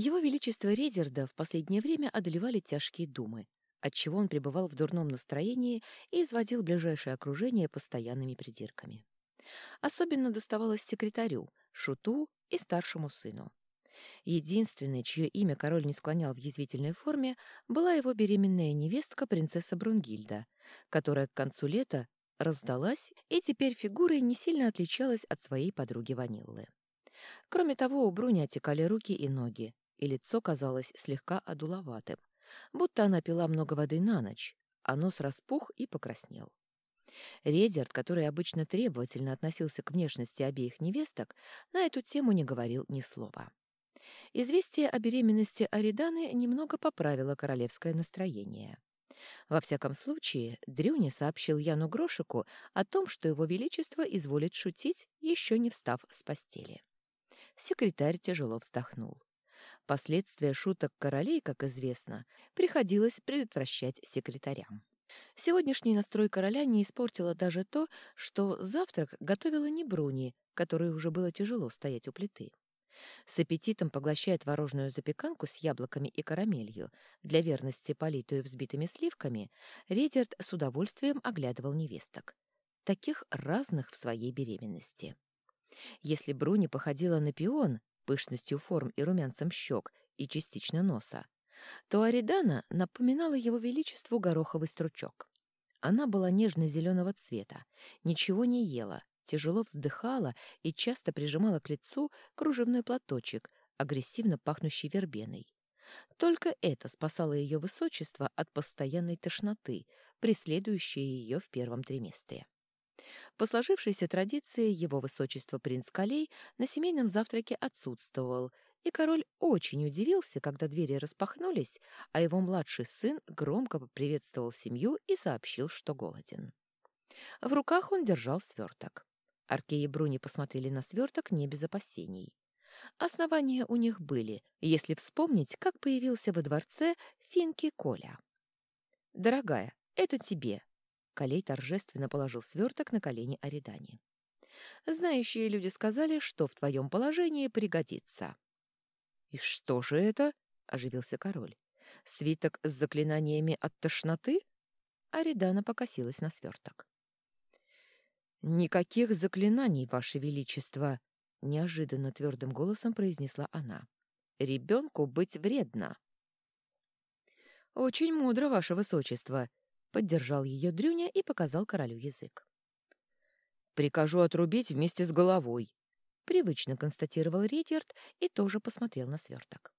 Его Величество Редерда в последнее время одолевали тяжкие думы, отчего он пребывал в дурном настроении и изводил ближайшее окружение постоянными придирками. Особенно доставалось секретарю, шуту и старшему сыну. Единственной, чье имя король не склонял в язвительной форме, была его беременная невестка принцесса Брунгильда, которая к концу лета раздалась и теперь фигурой не сильно отличалась от своей подруги Ваниллы. Кроме того, у Бруни отекали руки и ноги, и лицо казалось слегка одуловатым, будто она пила много воды на ночь, а нос распух и покраснел. Редерт, который обычно требовательно относился к внешности обеих невесток, на эту тему не говорил ни слова. Известие о беременности Ариданы немного поправило королевское настроение. Во всяком случае, Дрюни сообщил Яну Грошику о том, что его величество изволит шутить, еще не встав с постели. Секретарь тяжело вздохнул. Последствия шуток королей, как известно, приходилось предотвращать секретарям. Сегодняшний настрой короля не испортило даже то, что завтрак готовила не Бруни, которой уже было тяжело стоять у плиты. С аппетитом поглощая творожную запеканку с яблоками и карамелью, для верности политую взбитыми сливками, Редерт с удовольствием оглядывал невесток. Таких разных в своей беременности. Если Бруни походила на пион, пышностью форм и румянцем щек и частично носа, то Аридана напоминала его величеству гороховый стручок. Она была нежно-зеленого цвета, ничего не ела, тяжело вздыхала и часто прижимала к лицу кружевной платочек, агрессивно пахнущий вербеной. Только это спасало ее высочество от постоянной тошноты, преследующей ее в первом триместре. По сложившейся традиции его высочество принц Калей на семейном завтраке отсутствовал, и король очень удивился, когда двери распахнулись, а его младший сын громко поприветствовал семью и сообщил, что голоден. В руках он держал сверток. Аркей и Бруни посмотрели на сверток не без опасений. Основания у них были, если вспомнить, как появился во дворце Финки Коля. «Дорогая, это тебе», Колей торжественно положил сверток на колени Аридани. «Знающие люди сказали, что в твоем положении пригодится». «И что же это?» — оживился король. «Свиток с заклинаниями от тошноты?» Аридана покосилась на сверток. «Никаких заклинаний, Ваше Величество!» — неожиданно твердым голосом произнесла она. «Ребенку быть вредно!» «Очень мудро, Ваше Высочество!» Поддержал ее Дрюня и показал королю язык. «Прикажу отрубить вместе с головой», — привычно констатировал Ридьярд и тоже посмотрел на сверток.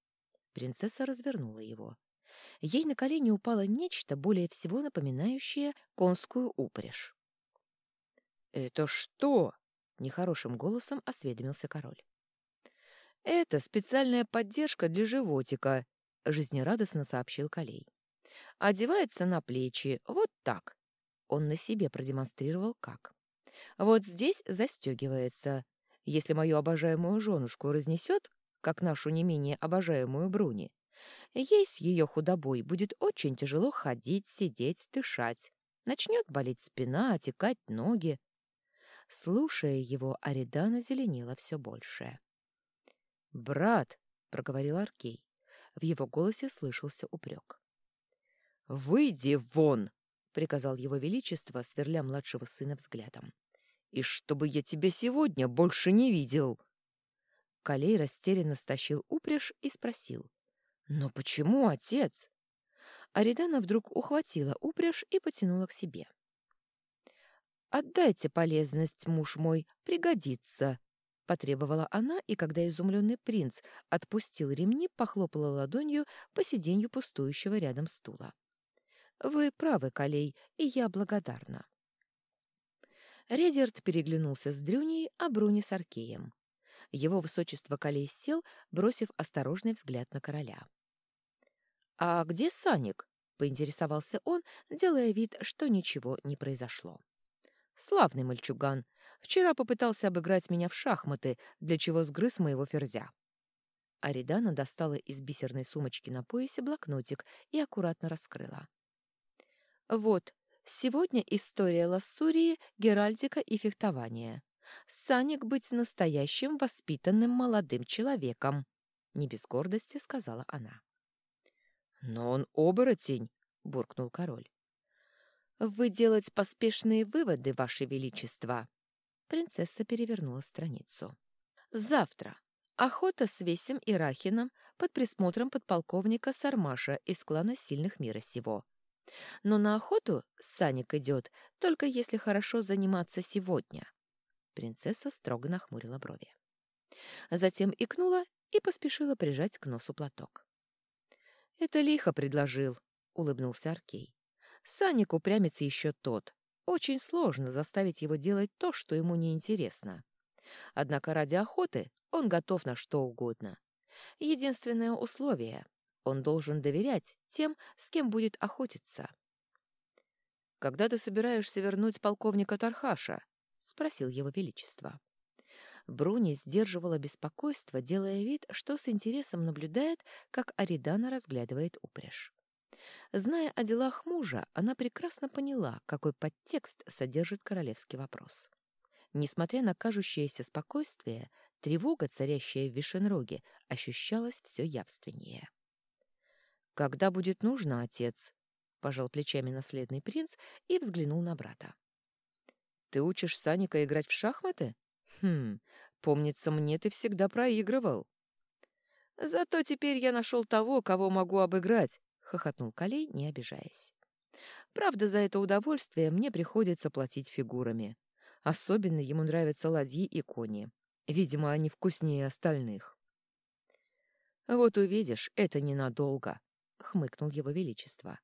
Принцесса развернула его. Ей на колени упало нечто, более всего напоминающее конскую упряжь. «Это что?» — нехорошим голосом осведомился король. «Это специальная поддержка для животика», — жизнерадостно сообщил Калей. Одевается на плечи, вот так. Он на себе продемонстрировал, как. Вот здесь застегивается. Если мою обожаемую женушку разнесет, как нашу не менее обожаемую Бруни, ей с ее худобой будет очень тяжело ходить, сидеть, дышать. Начнет болеть спина, отекать ноги. Слушая его, Аридана зеленела все больше. «Брат!» — проговорил Аркей. В его голосе слышался упрек. «Выйди вон!» — приказал его величество, сверля младшего сына взглядом. «И чтобы я тебя сегодня больше не видел!» Калей растерянно стащил упряжь и спросил. «Но почему, отец?» Аридана вдруг ухватила упряжь и потянула к себе. «Отдайте полезность, муж мой, пригодится!» — потребовала она, и когда изумленный принц отпустил ремни, похлопала ладонью по сиденью пустующего рядом стула. Вы правы, Калей, и я благодарна. Редерт переглянулся с Дрюней, а Бруни с Аркеем. Его высочество Калей сел, бросив осторожный взгляд на короля. «А где Саник?» — поинтересовался он, делая вид, что ничего не произошло. «Славный мальчуган. Вчера попытался обыграть меня в шахматы, для чего сгрыз моего ферзя». Аридана достала из бисерной сумочки на поясе блокнотик и аккуратно раскрыла. Вот, сегодня история Лассурии, геральдика и фехтования. Саник быть настоящим воспитанным молодым человеком. — не без гордости сказала она. «Но он оборотень!» — буркнул король. «Вы делать поспешные выводы, Ваше Величество!» Принцесса перевернула страницу. «Завтра. Охота с Весем и Рахином под присмотром подполковника Сармаша из клана сильных мира сего. Но на охоту Саник идет, только если хорошо заниматься сегодня». Принцесса строго нахмурила брови. Затем икнула и поспешила прижать к носу платок. «Это лихо предложил», — улыбнулся Аркей. «Саник упрямится еще тот. Очень сложно заставить его делать то, что ему неинтересно. Однако ради охоты он готов на что угодно. Единственное условие — он должен доверять тем, с кем будет охотиться». «Когда ты собираешься вернуть полковника Тархаша?» — спросил его величество. Бруни сдерживала беспокойство, делая вид, что с интересом наблюдает, как Аридана разглядывает упряжь. Зная о делах мужа, она прекрасно поняла, какой подтекст содержит королевский вопрос. Несмотря на кажущееся спокойствие, тревога, царящая в Вишенроге, ощущалась все явственнее. «Когда будет нужно, отец?» — пожал плечами наследный принц и взглянул на брата. «Ты учишь Саника играть в шахматы? Хм, помнится мне, ты всегда проигрывал». «Зато теперь я нашел того, кого могу обыграть», — хохотнул Калей, не обижаясь. «Правда, за это удовольствие мне приходится платить фигурами. Особенно ему нравятся ладьи и кони. Видимо, они вкуснее остальных». «Вот увидишь, это ненадолго», — хмыкнул его величество.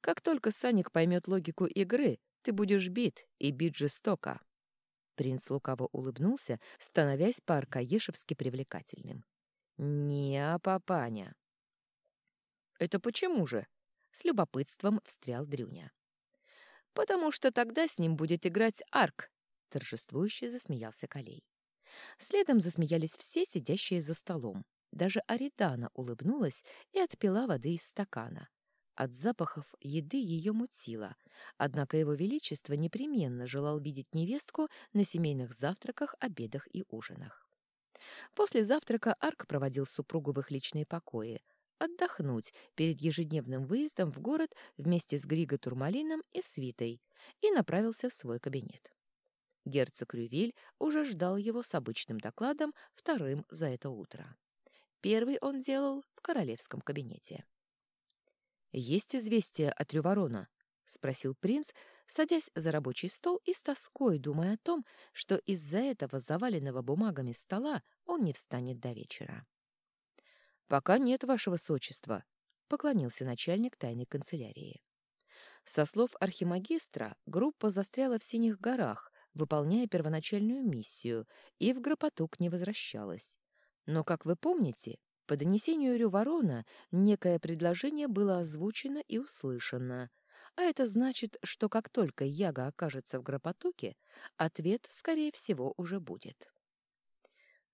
«Как только Саник поймет логику игры, ты будешь бит, и бит жестоко». Принц лукаво улыбнулся, становясь по-аркаешевски привлекательным. «Не, папаня». «Это почему же?» — с любопытством встрял Дрюня. «Потому что тогда с ним будет играть Арк», — торжествующе засмеялся Калей. Следом засмеялись все сидящие за столом. Даже Аридана улыбнулась и отпила воды из стакана. От запахов еды ее мутило, однако его величество непременно желал видеть невестку на семейных завтраках, обедах и ужинах. После завтрака Арк проводил супругу в их личные покои, отдохнуть перед ежедневным выездом в город вместе с Григо Турмалином и Свитой и направился в свой кабинет. Герцог Рювиль уже ждал его с обычным докладом вторым за это утро. Первый он делал в королевском кабинете. «Есть известие от Рюворона?» — спросил принц, садясь за рабочий стол и с тоской думая о том, что из-за этого заваленного бумагами стола он не встанет до вечера. «Пока нет, ваше высочество», — поклонился начальник тайной канцелярии. Со слов архимагистра, группа застряла в Синих горах, выполняя первоначальную миссию, и в Гропотук не возвращалась. Но, как вы помните, по донесению Рюворона некое предложение было озвучено и услышано, а это значит, что как только Яга окажется в Гропотуке, ответ, скорее всего, уже будет.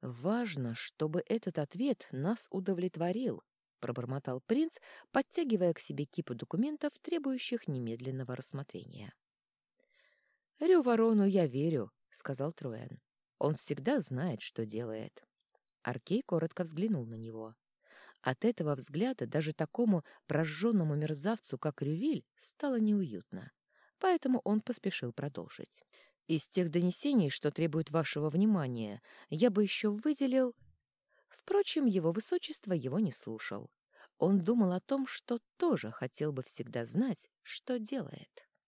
«Важно, чтобы этот ответ нас удовлетворил», — пробормотал принц, подтягивая к себе кипу документов, требующих немедленного рассмотрения. «Рюворону я верю», — сказал Троян. «Он всегда знает, что делает». Аркей коротко взглянул на него. От этого взгляда даже такому прожженному мерзавцу, как Рювиль, стало неуютно. Поэтому он поспешил продолжить. «Из тех донесений, что требуют вашего внимания, я бы еще выделил...» Впрочем, его высочество его не слушал. Он думал о том, что тоже хотел бы всегда знать, что делает.